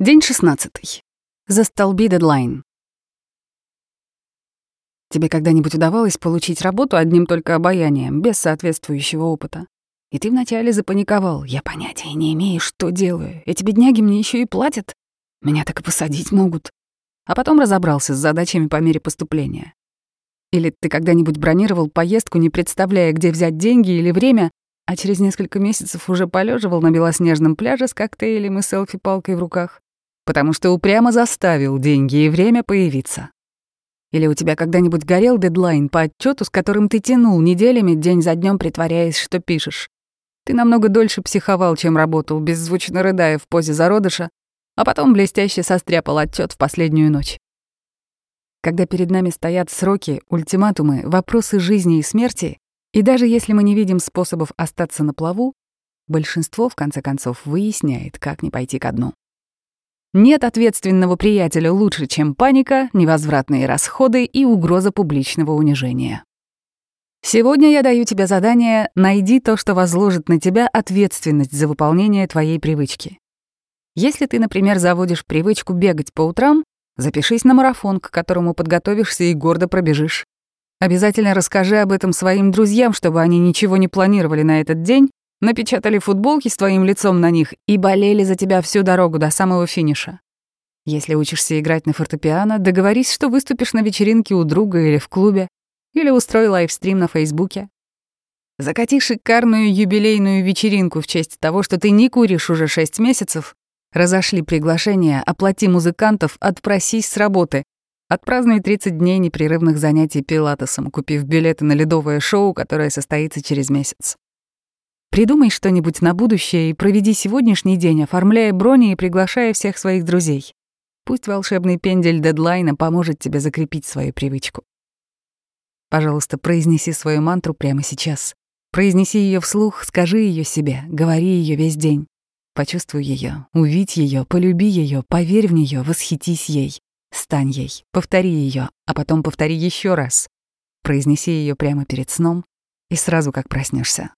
День шестнадцатый. Застолби дедлайн. Тебе когда-нибудь удавалось получить работу одним только обаянием, без соответствующего опыта? И ты вначале запаниковал. Я понятия не имею, что делаю. Эти бедняги мне еще и платят. Меня так и посадить могут. А потом разобрался с задачами по мере поступления. Или ты когда-нибудь бронировал поездку, не представляя, где взять деньги или время, а через несколько месяцев уже полеживал на белоснежном пляже с коктейлем и селфи-палкой в руках? Потому что упрямо заставил деньги и время появиться. Или у тебя когда-нибудь горел дедлайн по отчету, с которым ты тянул неделями день за днем, притворяясь, что пишешь? Ты намного дольше психовал, чем работал, беззвучно рыдая в позе зародыша, а потом блестяще состряпал отчет в последнюю ночь. Когда перед нами стоят сроки, ультиматумы, вопросы жизни и смерти, и даже если мы не видим способов остаться на плаву, большинство, в конце концов, выясняет, как не пойти ко дну. Нет ответственного приятеля лучше, чем паника, невозвратные расходы и угроза публичного унижения. Сегодня я даю тебе задание «Найди то, что возложит на тебя ответственность за выполнение твоей привычки». Если ты, например, заводишь привычку бегать по утрам, запишись на марафон, к которому подготовишься и гордо пробежишь. Обязательно расскажи об этом своим друзьям, чтобы они ничего не планировали на этот день напечатали футболки с твоим лицом на них и болели за тебя всю дорогу до самого финиша. Если учишься играть на фортепиано, договорись, что выступишь на вечеринке у друга или в клубе, или устрой лайвстрим на Фейсбуке. Закати шикарную юбилейную вечеринку в честь того, что ты не куришь уже шесть месяцев, разошли приглашение, оплати музыкантов, отпросись с работы, отпразднуй 30 дней непрерывных занятий пилатесом, купив билеты на ледовое шоу, которое состоится через месяц. Придумай что-нибудь на будущее и проведи сегодняшний день, оформляя брони и приглашая всех своих друзей. Пусть волшебный пендель дедлайна поможет тебе закрепить свою привычку. Пожалуйста, произнеси свою мантру прямо сейчас. Произнеси ее вслух, скажи ее себе, говори ее весь день. Почувствуй ее, увидь ее, полюби ее, поверь в нее, восхитись ей, стань ей, повтори ее, а потом повтори еще раз. Произнеси ее прямо перед сном и сразу как проснешься.